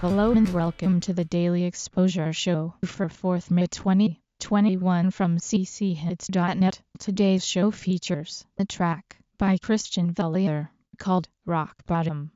Hello and welcome to the Daily Exposure Show for 4th May 2021 from cchits.net. Today's show features a track by Christian Vellier called Rock Bottom.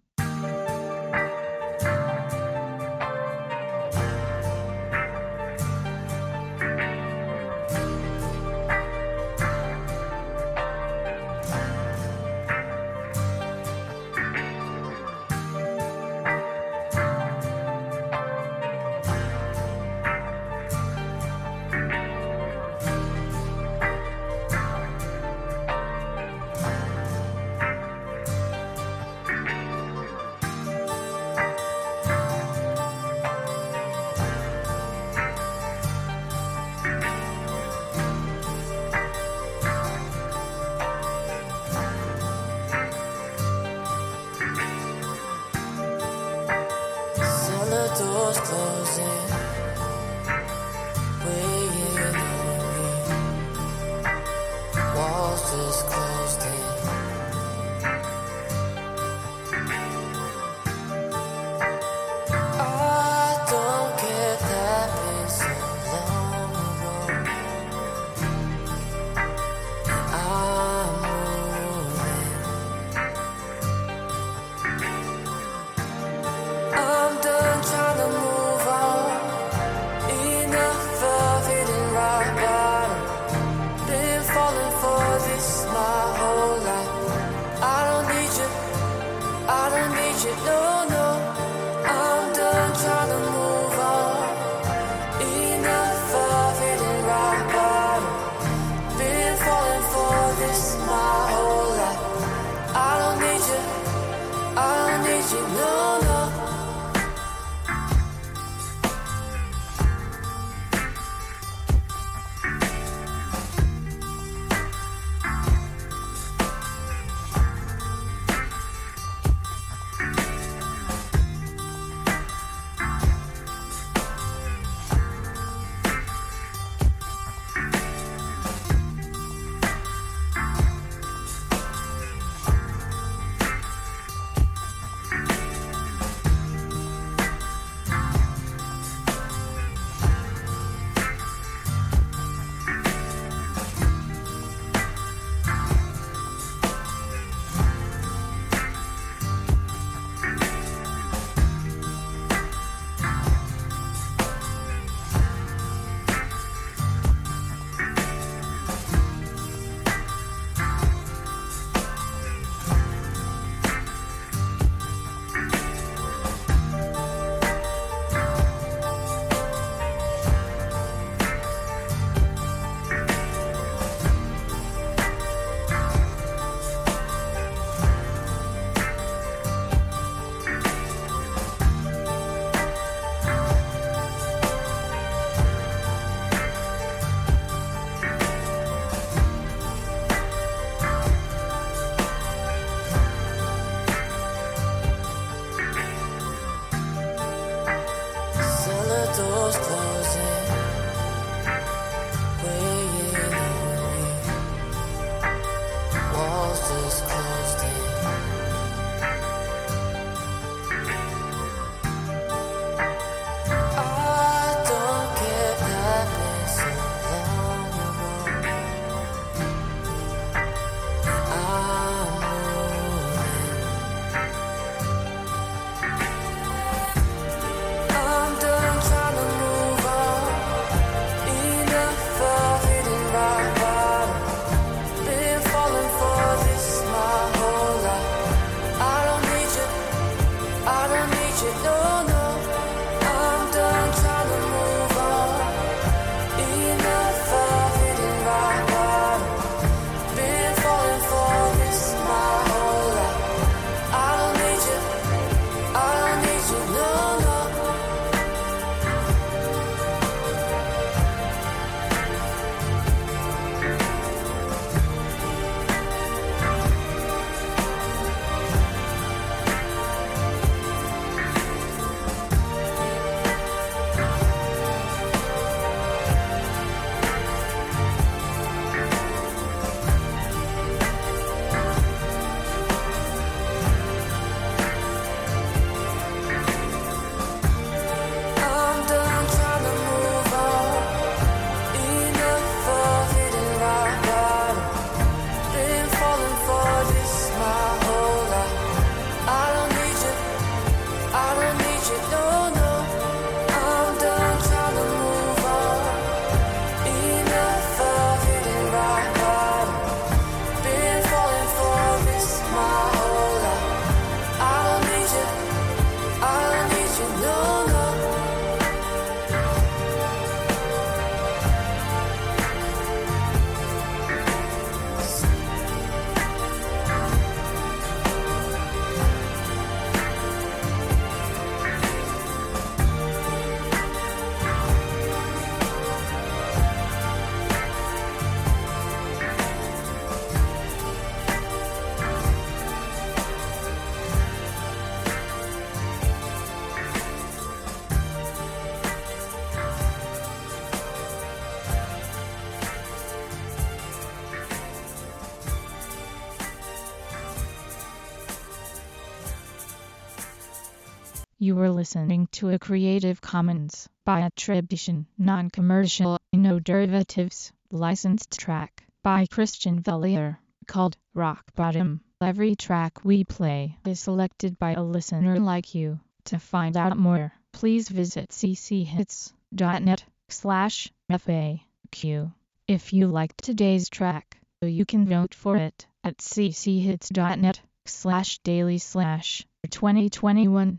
You were listening to a Creative Commons by attribution, non-commercial, no derivatives, licensed track by Christian Vellier called Rock Bottom. Every track we play is selected by a listener like you. To find out more, please visit cchits.net slash FAQ. If you liked today's track, you can vote for it at cchits.net slash daily slash 2021